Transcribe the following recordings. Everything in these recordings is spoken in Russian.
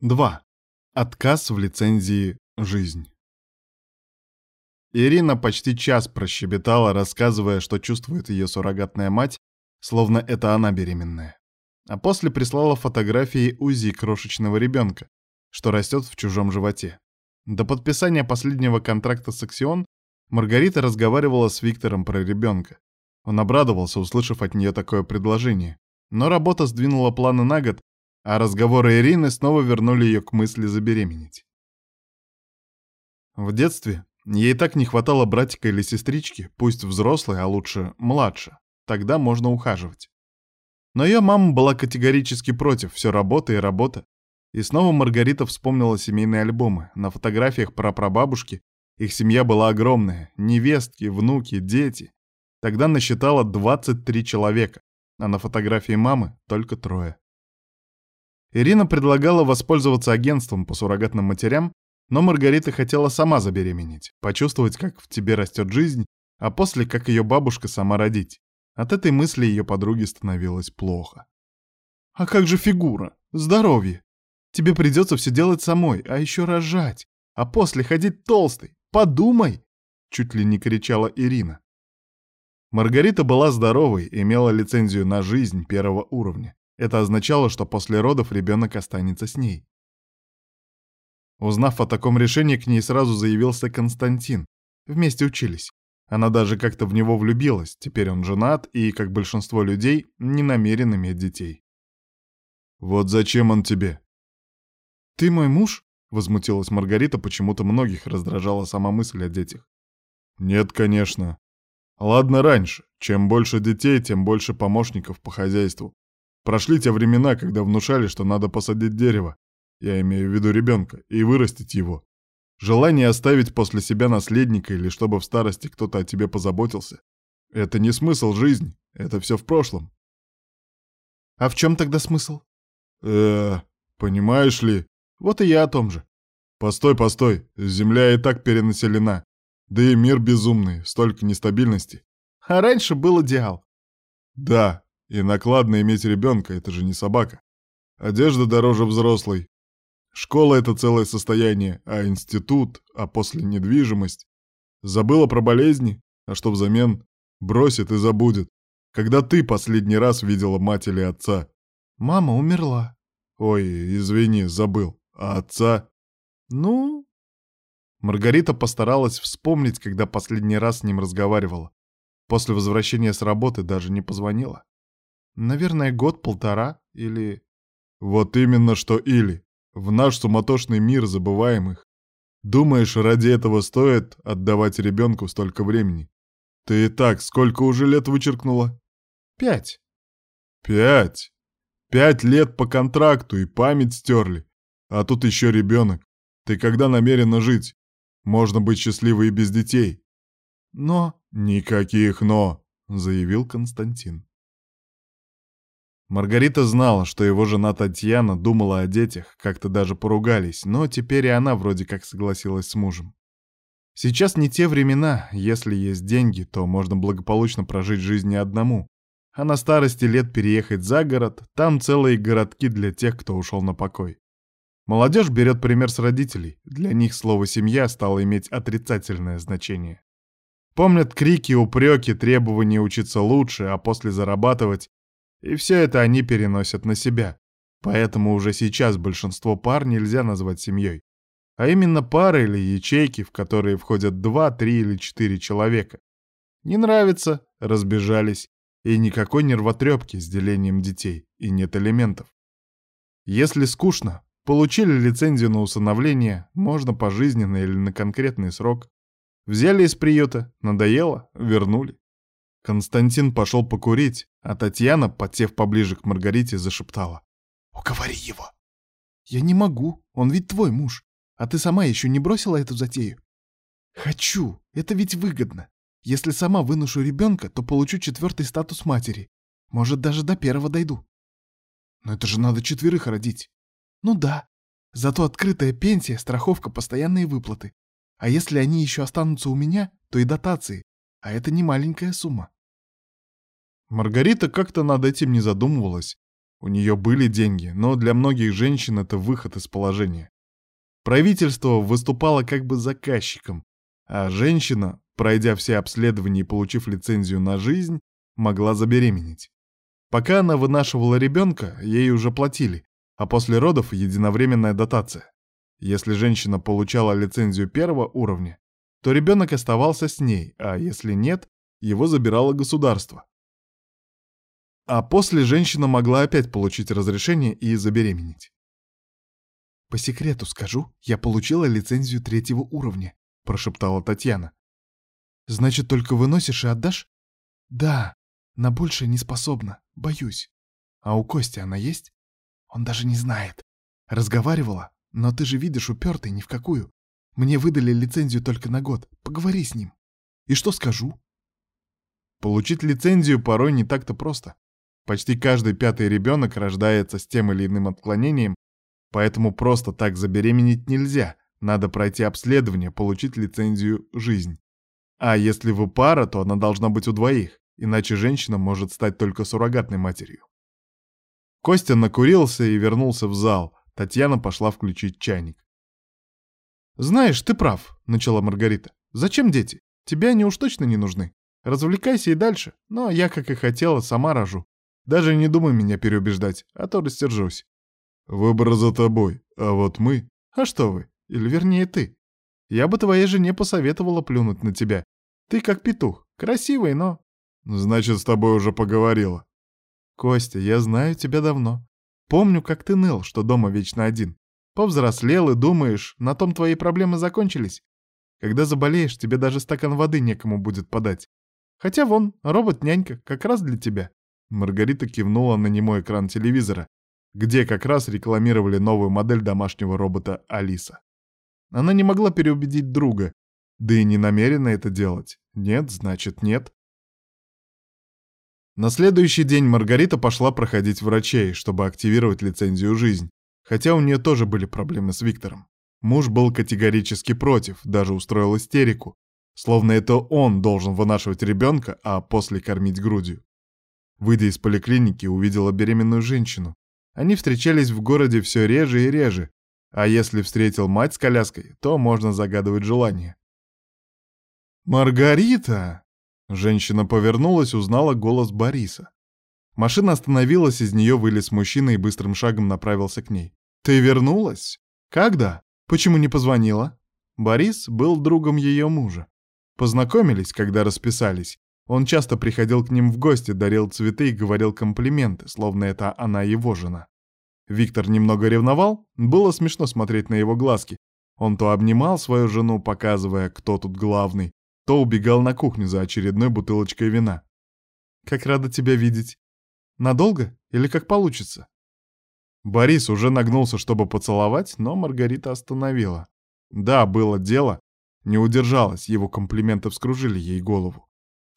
2. Отказ в лицензии «Жизнь». Ирина почти час прощебетала, рассказывая, что чувствует ее суррогатная мать, словно это она беременная. А после прислала фотографии УЗИ крошечного ребенка, что растет в чужом животе. До подписания последнего контракта с Аксион Маргарита разговаривала с Виктором про ребенка. Он обрадовался, услышав от нее такое предложение. Но работа сдвинула планы на год, а разговоры Ирины снова вернули ее к мысли забеременеть. В детстве ей так не хватало братика или сестрички, пусть взрослой, а лучше младше. Тогда можно ухаживать. Но ее мама была категорически против, все работа и работа. И снова Маргарита вспомнила семейные альбомы. На фотографиях про прабабушки их семья была огромная. Невестки, внуки, дети. Тогда насчитала 23 человека, а на фотографии мамы только трое. Ирина предлагала воспользоваться агентством по суррогатным матерям, но Маргарита хотела сама забеременеть, почувствовать, как в тебе растет жизнь, а после, как ее бабушка сама родить. От этой мысли ее подруге становилось плохо. «А как же фигура? Здоровье? Тебе придется все делать самой, а еще рожать, а после ходить толстой. Подумай!» Чуть ли не кричала Ирина. Маргарита была здоровой, имела лицензию на жизнь первого уровня. Это означало, что после родов ребенок останется с ней. Узнав о таком решении, к ней сразу заявился Константин. Вместе учились. Она даже как-то в него влюбилась. Теперь он женат и, как большинство людей, не намерен иметь детей. «Вот зачем он тебе?» «Ты мой муж?» — возмутилась Маргарита, почему-то многих раздражала сама мысль о детях. «Нет, конечно. Ладно раньше. Чем больше детей, тем больше помощников по хозяйству. Прошли те времена, когда внушали, что надо посадить дерево, я имею в виду ребенка, и вырастить его. Желание оставить после себя наследника или чтобы в старости кто-то о тебе позаботился — это не смысл жизни, это все в прошлом. А в чем тогда смысл? э понимаешь ли? Вот и я о том же. Постой, постой, земля и так перенаселена. Да и мир безумный, столько нестабильности. А раньше был идеал. Да, и накладно иметь ребенка — это же не собака. Одежда дороже взрослой. Школа — это целое состояние, а институт, а после недвижимость. Забыла про болезни, а что взамен? Бросит и забудет. Когда ты последний раз видела мать или отца? Мама умерла. Ой, извини, забыл. А отца? Ну... Маргарита постаралась вспомнить, когда последний раз с ним разговаривала. После возвращения с работы даже не позвонила. Наверное, год-полтора или... Вот именно что или. В наш суматошный мир забываем их. Думаешь, ради этого стоит отдавать ребенку столько времени? Ты и так сколько уже лет вычеркнула? Пять. Пять? Пять лет по контракту и память стерли. А тут еще ребенок. Ты когда намерена жить? Можно быть счастливой и без детей. Но... Никаких «но», заявил Константин. Маргарита знала, что его жена Татьяна думала о детях, как-то даже поругались, но теперь и она вроде как согласилась с мужем. Сейчас не те времена, если есть деньги, то можно благополучно прожить жизнь не одному, а на старости лет переехать за город, там целые городки для тех, кто ушел на покой. Молодежь берет пример с родителей, для них слово «семья» стало иметь отрицательное значение. Помнят крики, упреки, требования учиться лучше, а после зарабатывать и все это они переносят на себя. Поэтому уже сейчас большинство пар нельзя назвать семьей. А именно пары или ячейки, в которые входят два, три или четыре человека. Не нравится, разбежались. И никакой нервотрепки с делением детей, и нет элементов. Если скучно, получили лицензию на усыновление, можно пожизненно или на конкретный срок. Взяли из приюта, надоело, вернули. Константин пошел покурить, а Татьяна, подсев поближе к Маргарите, зашептала. «Уговори его!» «Я не могу, он ведь твой муж. А ты сама еще не бросила эту затею?» «Хочу, это ведь выгодно. Если сама выношу ребенка, то получу четвертый статус матери. Может, даже до первого дойду». «Но это же надо четверых родить». «Ну да. Зато открытая пенсия, страховка, постоянные выплаты. А если они еще останутся у меня, то и дотации. А это не маленькая сумма. Маргарита как-то над этим не задумывалась. У нее были деньги, но для многих женщин это выход из положения. Правительство выступало как бы заказчиком, а женщина, пройдя все обследования и получив лицензию на жизнь, могла забеременеть. Пока она вынашивала ребенка, ей уже платили, а после родов единовременная дотация. Если женщина получала лицензию первого уровня, то ребенок оставался с ней, а если нет, его забирало государство. А после женщина могла опять получить разрешение и забеременеть. «По секрету скажу, я получила лицензию третьего уровня», — прошептала Татьяна. «Значит, только выносишь и отдашь?» «Да, на большее не способна, боюсь. А у Кости она есть?» «Он даже не знает. Разговаривала, но ты же видишь, упертый ни в какую. Мне выдали лицензию только на год. Поговори с ним. И что скажу?» Получить лицензию порой не так-то просто. Почти каждый пятый ребенок рождается с тем или иным отклонением, поэтому просто так забеременеть нельзя. Надо пройти обследование, получить лицензию «жизнь». А если вы пара, то она должна быть у двоих, иначе женщина может стать только суррогатной матерью. Костя накурился и вернулся в зал. Татьяна пошла включить чайник. «Знаешь, ты прав», — начала Маргарита. «Зачем дети? Тебе они уж точно не нужны. Развлекайся и дальше. Но я, как и хотела, сама рожу. Даже не думай меня переубеждать, а то растержусь. Выбор за тобой, а вот мы... А что вы? Или вернее ты. Я бы твоей жене посоветовала плюнуть на тебя. Ты как петух, красивый, но... Значит, с тобой уже поговорила. Костя, я знаю тебя давно. Помню, как ты ныл, что дома вечно один. Повзрослел и думаешь, на том твои проблемы закончились. Когда заболеешь, тебе даже стакан воды некому будет подать. Хотя вон, робот-нянька, как раз для тебя». Маргарита кивнула на немой экран телевизора, где как раз рекламировали новую модель домашнего робота Алиса. Она не могла переубедить друга, да и не намерена это делать. Нет, значит нет. На следующий день Маргарита пошла проходить врачей, чтобы активировать лицензию «Жизнь», хотя у нее тоже были проблемы с Виктором. Муж был категорически против, даже устроил истерику, Словно это он должен вынашивать ребенка, а после кормить грудью. Выйдя из поликлиники, увидела беременную женщину. Они встречались в городе все реже и реже, а если встретил мать с коляской, то можно загадывать желание. «Маргарита!» Женщина повернулась, узнала голос Бориса. Машина остановилась, из нее вылез мужчина и быстрым шагом направился к ней. «Ты вернулась? Когда? Почему не позвонила?» Борис был другом ее мужа. Познакомились, когда расписались. Он часто приходил к ним в гости, дарил цветы и говорил комплименты, словно это она его жена. Виктор немного ревновал, было смешно смотреть на его глазки. Он то обнимал свою жену, показывая, кто тут главный, то убегал на кухню за очередной бутылочкой вина. «Как рада тебя видеть. Надолго или как получится?» Борис уже нагнулся, чтобы поцеловать, но Маргарита остановила. Да, было дело, не удержалась, его комплименты вскружили ей голову.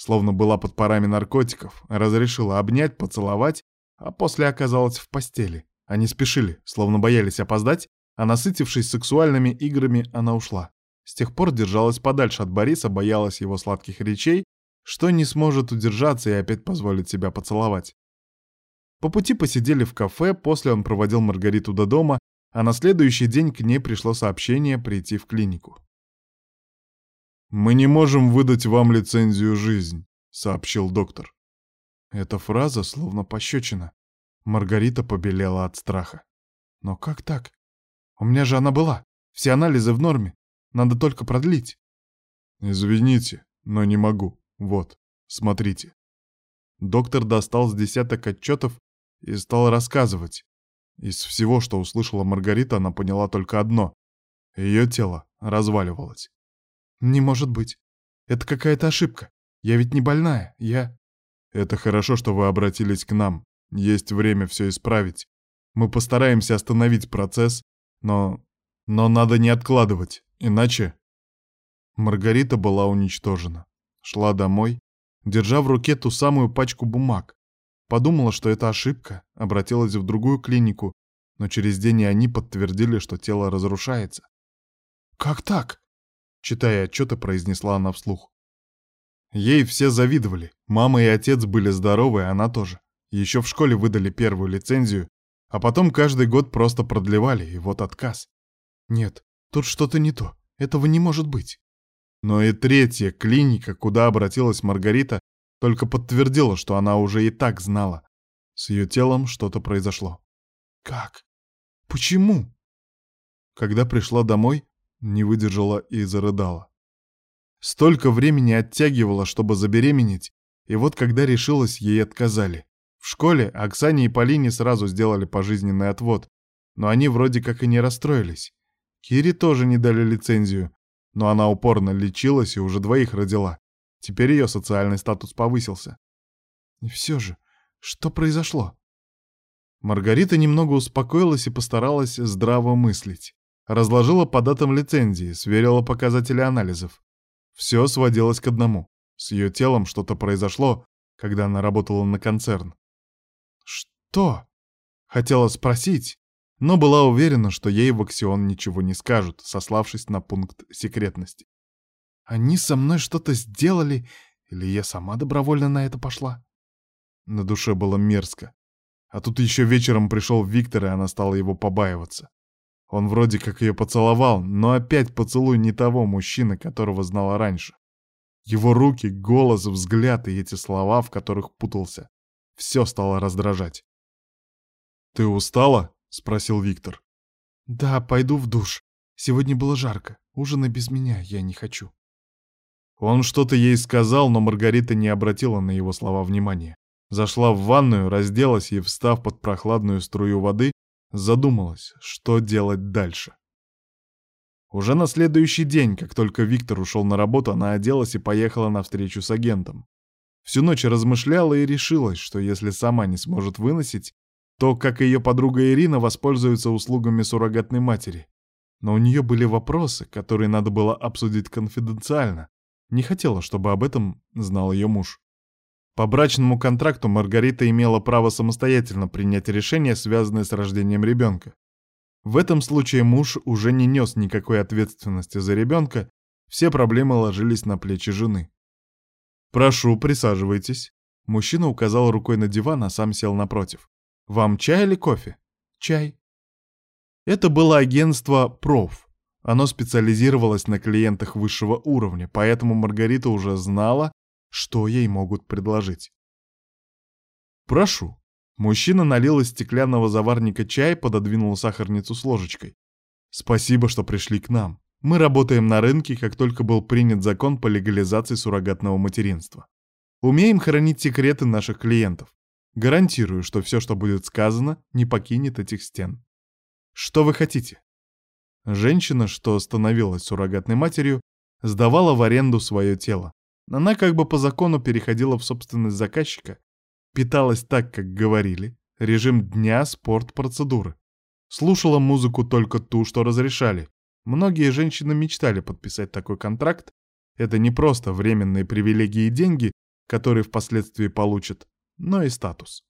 Словно была под парами наркотиков, разрешила обнять, поцеловать, а после оказалась в постели. Они спешили, словно боялись опоздать, а насытившись сексуальными играми, она ушла. С тех пор держалась подальше от Бориса, боялась его сладких речей, что не сможет удержаться и опять позволит себя поцеловать. По пути посидели в кафе, после он проводил Маргариту до дома, а на следующий день к ней пришло сообщение прийти в клинику. «Мы не можем выдать вам лицензию «Жизнь», — сообщил доктор. Эта фраза словно пощечина. Маргарита побелела от страха. «Но как так? У меня же она была. Все анализы в норме. Надо только продлить». «Извините, но не могу. Вот, смотрите». Доктор достал с десяток отчетов и стал рассказывать. Из всего, что услышала Маргарита, она поняла только одно. Ее тело разваливалось. «Не может быть. Это какая-то ошибка. Я ведь не больная. Я...» «Это хорошо, что вы обратились к нам. Есть время все исправить. Мы постараемся остановить процесс, но... Но надо не откладывать, иначе...» Маргарита была уничтожена. Шла домой, держа в руке ту самую пачку бумаг. Подумала, что это ошибка, обратилась в другую клинику, но через день и они подтвердили, что тело разрушается. «Как так?» Читая отчеты, произнесла она вслух. Ей все завидовали. Мама и отец были здоровы, она тоже. Еще в школе выдали первую лицензию, а потом каждый год просто продлевали, и вот отказ. Нет, тут что-то не то. Этого не может быть. Но и третья клиника, куда обратилась Маргарита, только подтвердила, что она уже и так знала. С ее телом что-то произошло. Как? Почему? Когда пришла домой, не выдержала и зарыдала. Столько времени оттягивала, чтобы забеременеть, и вот когда решилась, ей отказали. В школе Оксане и Полине сразу сделали пожизненный отвод, но они вроде как и не расстроились. Кире тоже не дали лицензию, но она упорно лечилась и уже двоих родила. Теперь ее социальный статус повысился. И все же, что произошло? Маргарита немного успокоилась и постаралась здраво мыслить. Разложила по датам лицензии, сверила показатели анализов. Все сводилось к одному. С ее телом что-то произошло, когда она работала на концерн. «Что?» Хотела спросить, но была уверена, что ей в Аксион ничего не скажут, сославшись на пункт секретности. «Они со мной что-то сделали, или я сама добровольно на это пошла?» На душе было мерзко. А тут еще вечером пришел Виктор, и она стала его побаиваться. Он вроде как ее поцеловал, но опять поцелуй не того мужчины, которого знала раньше. Его руки, голос, взгляд и эти слова, в которых путался. Все стало раздражать. «Ты устала?» — спросил Виктор. «Да, пойду в душ. Сегодня было жарко. Ужина без меня я не хочу». Он что-то ей сказал, но Маргарита не обратила на его слова внимания. Зашла в ванную, разделась и, встав под прохладную струю воды, задумалась, что делать дальше. Уже на следующий день, как только Виктор ушел на работу, она оделась и поехала на встречу с агентом. Всю ночь размышляла и решилась, что если сама не сможет выносить, то, как и ее подруга Ирина, воспользуется услугами суррогатной матери. Но у нее были вопросы, которые надо было обсудить конфиденциально. Не хотела, чтобы об этом знал ее муж. По брачному контракту Маргарита имела право самостоятельно принять решение, связанное с рождением ребенка. В этом случае муж уже не нес никакой ответственности за ребенка, все проблемы ложились на плечи жены. «Прошу, присаживайтесь». Мужчина указал рукой на диван, а сам сел напротив. «Вам чай или кофе?» «Чай». Это было агентство «Проф». Оно специализировалось на клиентах высшего уровня, поэтому Маргарита уже знала, что ей могут предложить. «Прошу». Мужчина налил из стеклянного заварника чай, пододвинул сахарницу с ложечкой. «Спасибо, что пришли к нам. Мы работаем на рынке, как только был принят закон по легализации суррогатного материнства. Умеем хранить секреты наших клиентов. Гарантирую, что все, что будет сказано, не покинет этих стен. Что вы хотите?» Женщина, что становилась суррогатной матерью, сдавала в аренду свое тело. Она как бы по закону переходила в собственность заказчика, питалась так, как говорили, режим дня, спорт, процедуры. Слушала музыку только ту, что разрешали. Многие женщины мечтали подписать такой контракт. Это не просто временные привилегии и деньги, которые впоследствии получат, но и статус.